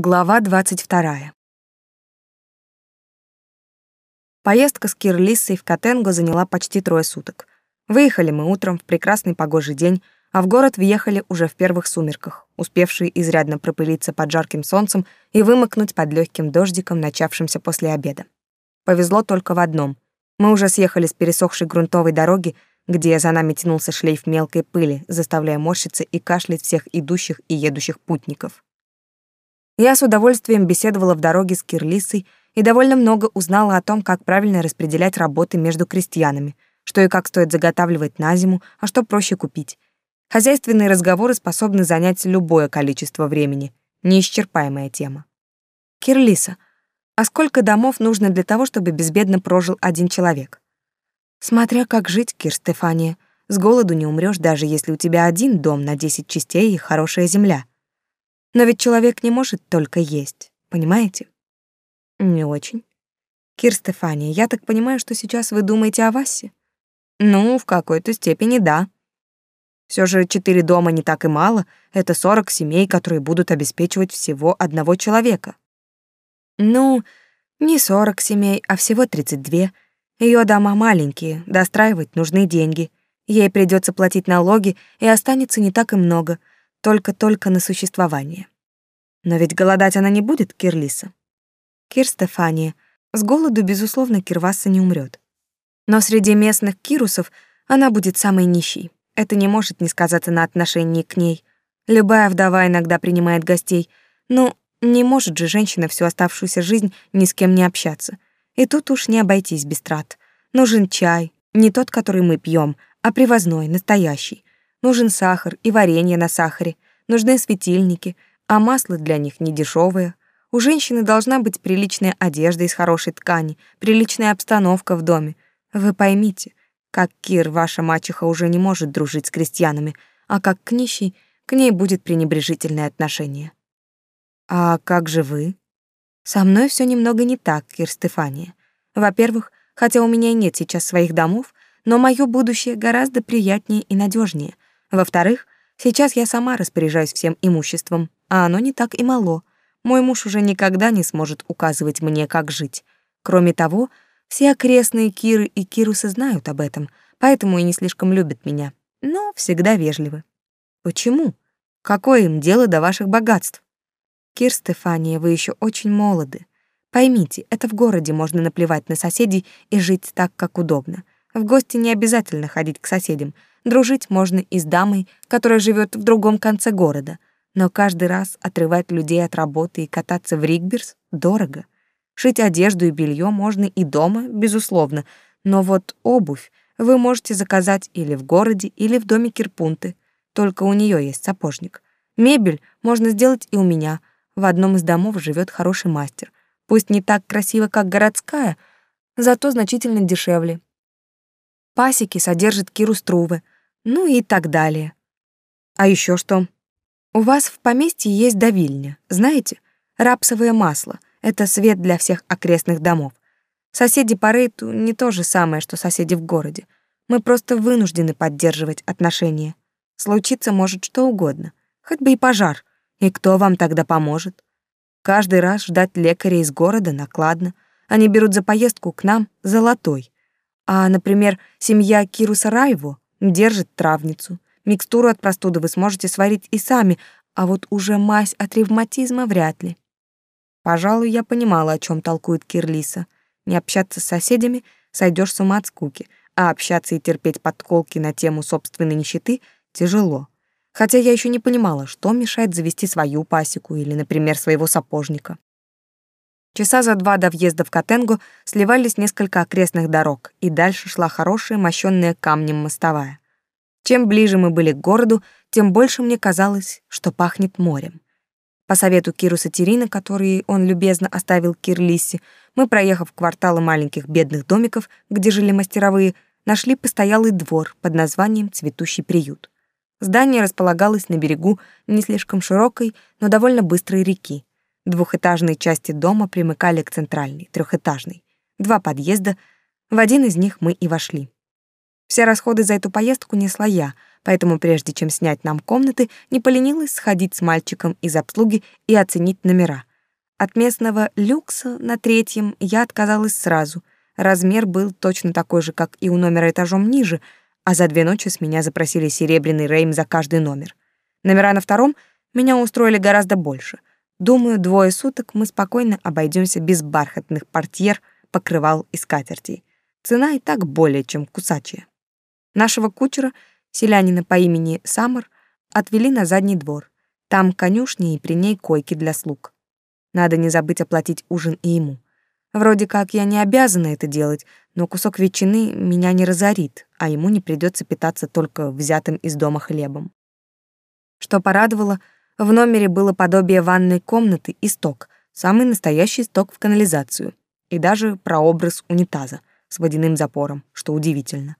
Глава 22. Поездка с Кирлиссой в Катенго заняла почти трое суток. Выехали мы утром в прекрасный погожий день, а в город въехали уже в первых сумерках, успевшие изрядно пропылиться под жарким солнцем и вымокнуть под легким дождиком, начавшимся после обеда. Повезло только в одном. Мы уже съехали с пересохшей грунтовой дороги, где за нами тянулся шлейф мелкой пыли, заставляя морщиться и кашлять всех идущих и едущих путников. Я с удовольствием беседовала в дороге с Кирлисой и довольно много узнала о том, как правильно распределять работы между крестьянами, что и как стоит заготавливать на зиму, а что проще купить. Хозяйственные разговоры способны занять любое количество времени. Неисчерпаемая тема. Кирлиса, а сколько домов нужно для того, чтобы безбедно прожил один человек? Смотря как жить, Кир Стефания. С голоду не умрёшь, даже если у тебя один дом на десять частей и хорошая земля. Но ведь человек не может только есть, понимаете? Не очень. Кир Стефания, я так понимаю, что сейчас вы думаете о Васе? Ну, в какой-то степени да. Все же четыре дома не так и мало, это сорок семей, которые будут обеспечивать всего одного человека. Ну, не сорок семей, а всего тридцать две. Ее дома маленькие, достраивать нужны деньги. Ей придется платить налоги, и останется не так и много — только-только на существование. Но ведь голодать она не будет, Кирлиса. Кир Стефания, с голоду, безусловно, Кирваса не умрет. Но среди местных кирусов она будет самой нищей. Это не может не сказаться на отношении к ней. Любая вдова иногда принимает гостей. Ну, не может же женщина всю оставшуюся жизнь ни с кем не общаться. И тут уж не обойтись без трат. Нужен чай, не тот, который мы пьем, а привозной, настоящий. Нужен сахар и варенье на сахаре, нужны светильники, а масло для них не дешевое. У женщины должна быть приличная одежда из хорошей ткани, приличная обстановка в доме. Вы поймите, как Кир, ваша мачеха, уже не может дружить с крестьянами, а как к нищей, к ней будет пренебрежительное отношение. А как же вы? Со мной все немного не так, Кир Стефания. Во-первых, хотя у меня и нет сейчас своих домов, но мое будущее гораздо приятнее и надежнее — во-вторых, сейчас я сама распоряжаюсь всем имуществом, а оно не так и мало. Мой муж уже никогда не сможет указывать мне, как жить. Кроме того, все окрестные Киры и Кирусы знают об этом, поэтому и не слишком любят меня, но всегда вежливы. Почему? Какое им дело до ваших богатств? Кир Стефания, вы еще очень молоды. Поймите, это в городе можно наплевать на соседей и жить так, как удобно. В гости не обязательно ходить к соседям, Дружить можно и с дамой, которая живет в другом конце города, но каждый раз отрывать людей от работы и кататься в Ригберс дорого. Шить одежду и белье можно и дома, безусловно, но вот обувь вы можете заказать или в городе, или в доме Кирпунты, только у нее есть сапожник. Мебель можно сделать и у меня. В одном из домов живет хороший мастер. Пусть не так красиво, как городская, зато значительно дешевле пасеки содержит Киру Струве, ну и так далее. А еще что? У вас в поместье есть давильня, знаете? Рапсовое масло — это свет для всех окрестных домов. Соседи по рейту не то же самое, что соседи в городе. Мы просто вынуждены поддерживать отношения. Случиться может что угодно, хоть бы и пожар. И кто вам тогда поможет? Каждый раз ждать лекаря из города накладно. Они берут за поездку к нам золотой. А, например, семья Кируса Райву держит травницу. Микстуру от простуды вы сможете сварить и сами, а вот уже мазь от ревматизма вряд ли. Пожалуй, я понимала, о чем толкует Кирлиса. Не общаться с соседями, сойдешь с ума от скуки, а общаться и терпеть подколки на тему собственной нищеты тяжело. Хотя я еще не понимала, что мешает завести свою пасеку или, например, своего сапожника. Часа за два до въезда в Катенгу сливались несколько окрестных дорог, и дальше шла хорошая, мощенная камнем мостовая. Чем ближе мы были к городу, тем больше мне казалось, что пахнет морем. По совету Киру Сатирина, который он любезно оставил Кирлисе, мы, проехав кварталы маленьких бедных домиков, где жили мастеровые, нашли постоялый двор под названием «Цветущий приют». Здание располагалось на берегу не слишком широкой, но довольно быстрой реки, Двухэтажные части дома примыкали к центральной, трехэтажной. Два подъезда, в один из них мы и вошли. Все расходы за эту поездку несла я, поэтому прежде чем снять нам комнаты, не поленилась сходить с мальчиком из обслуги и оценить номера. От местного люкса на третьем я отказалась сразу. Размер был точно такой же, как и у номера этажом ниже, а за две ночи с меня запросили серебряный рейм за каждый номер. Номера на втором меня устроили гораздо больше. Думаю, двое суток мы спокойно обойдемся без бархатных портьер, покрывал и скатертей. Цена и так более чем кусачая. Нашего кучера, селянина по имени Самар, отвели на задний двор. Там конюшни и при ней койки для слуг. Надо не забыть оплатить ужин и ему. Вроде как я не обязана это делать, но кусок ветчины меня не разорит, а ему не придется питаться только взятым из дома хлебом. Что порадовало, в номере было подобие ванной комнаты и сток, самый настоящий сток в канализацию, и даже прообраз унитаза с водяным запором, что удивительно.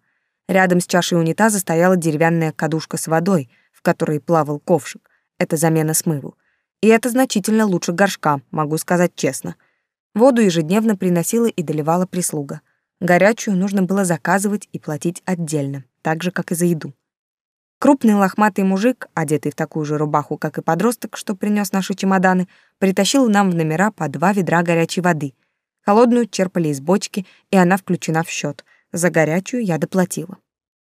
Рядом с чашей унитаза стояла деревянная кадушка с водой, в которой плавал ковшик. Это замена смыву. И это значительно лучше горшка, могу сказать честно. Воду ежедневно приносила и доливала прислуга. Горячую нужно было заказывать и платить отдельно, так же, как и за еду. Крупный лохматый мужик, одетый в такую же рубаху, как и подросток, что принес наши чемоданы, притащил нам в номера по два ведра горячей воды. Холодную черпали из бочки, и она включена в счет. За горячую я доплатила.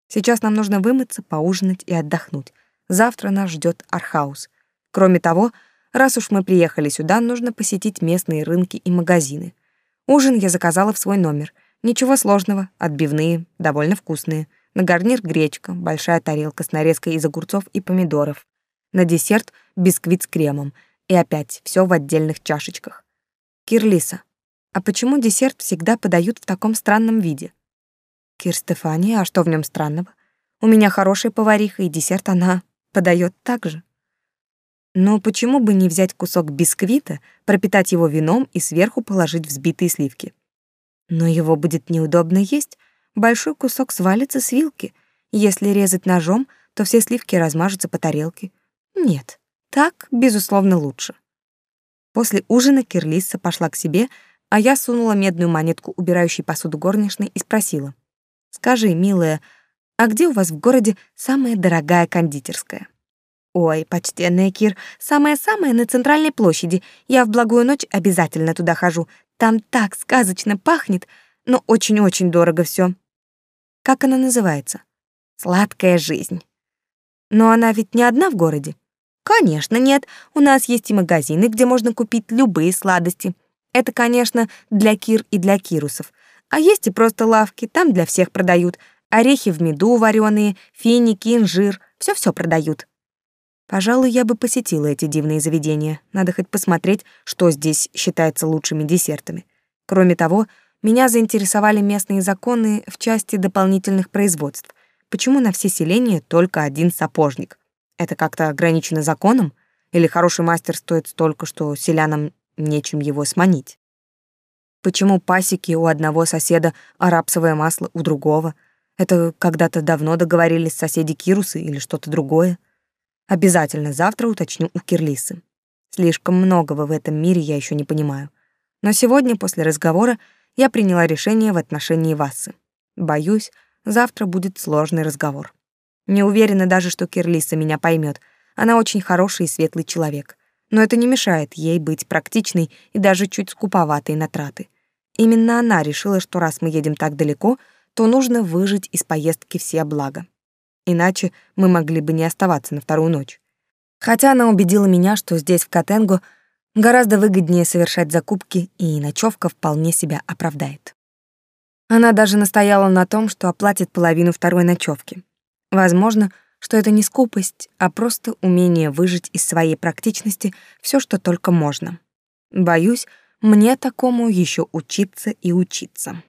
Сейчас нам нужно вымыться, поужинать и отдохнуть. Завтра нас ждет Архаус. Кроме того, раз уж мы приехали сюда, нужно посетить местные рынки и магазины. Ужин я заказала в свой номер. Ничего сложного, отбивные, довольно вкусные. На гарнир гречка, большая тарелка с нарезкой из огурцов и помидоров. На десерт бисквит с кремом. И опять все в отдельных чашечках. Кирлиса, а почему десерт всегда подают в таком странном виде? Кир Стефания, а что в нем странного? У меня хорошая повариха, и десерт она подает так же. Но почему бы не взять кусок бисквита, пропитать его вином и сверху положить взбитые сливки? Но его будет неудобно есть, большой кусок свалится с вилки. Если резать ножом, то все сливки размажутся по тарелке. Нет, так, безусловно, лучше. После ужина Кирлиса пошла к себе, а я сунула медную монетку убирающей посуду горничной и спросила. «Скажи, милая, а где у вас в городе самая дорогая кондитерская?» Ой, почтенная Кир, самая-самая на центральной площади. Я в благую ночь обязательно туда хожу. Там так сказочно пахнет, но очень-очень дорого все. Как она называется? Сладкая жизнь. Но она ведь не одна в городе. Конечно, нет. У нас есть и магазины, где можно купить любые сладости. Это, конечно, для Кир и для Кирусов. А есть и просто лавки, там для всех продают. Орехи в меду вареные, финики, инжир, все-все продают. Пожалуй, я бы посетила эти дивные заведения. Надо хоть посмотреть, что здесь считается лучшими десертами. Кроме того, меня заинтересовали местные законы в части дополнительных производств. Почему на все селения только один сапожник? Это как-то ограничено законом? Или хороший мастер стоит столько, что селянам нечем его сманить? Почему пасеки у одного соседа, а рапсовое масло у другого? Это когда-то давно договорились соседи Кирусы или что-то другое? Обязательно завтра уточню у Кирлисы. Слишком многого в этом мире я еще не понимаю. Но сегодня, после разговора, я приняла решение в отношении Васы. Боюсь, завтра будет сложный разговор. Не уверена даже, что Кирлиса меня поймет. Она очень хороший и светлый человек. Но это не мешает ей быть практичной и даже чуть скуповатой на траты. Именно она решила, что раз мы едем так далеко, то нужно выжить из поездки все блага. Иначе мы могли бы не оставаться на вторую ночь. Хотя она убедила меня, что здесь, в Катенго, гораздо выгоднее совершать закупки, и ночевка вполне себя оправдает. Она даже настояла на том, что оплатит половину второй ночевки. Возможно, что это не скупость, а просто умение выжить из своей практичности все, что только можно. Боюсь, мне такому еще учиться и учиться.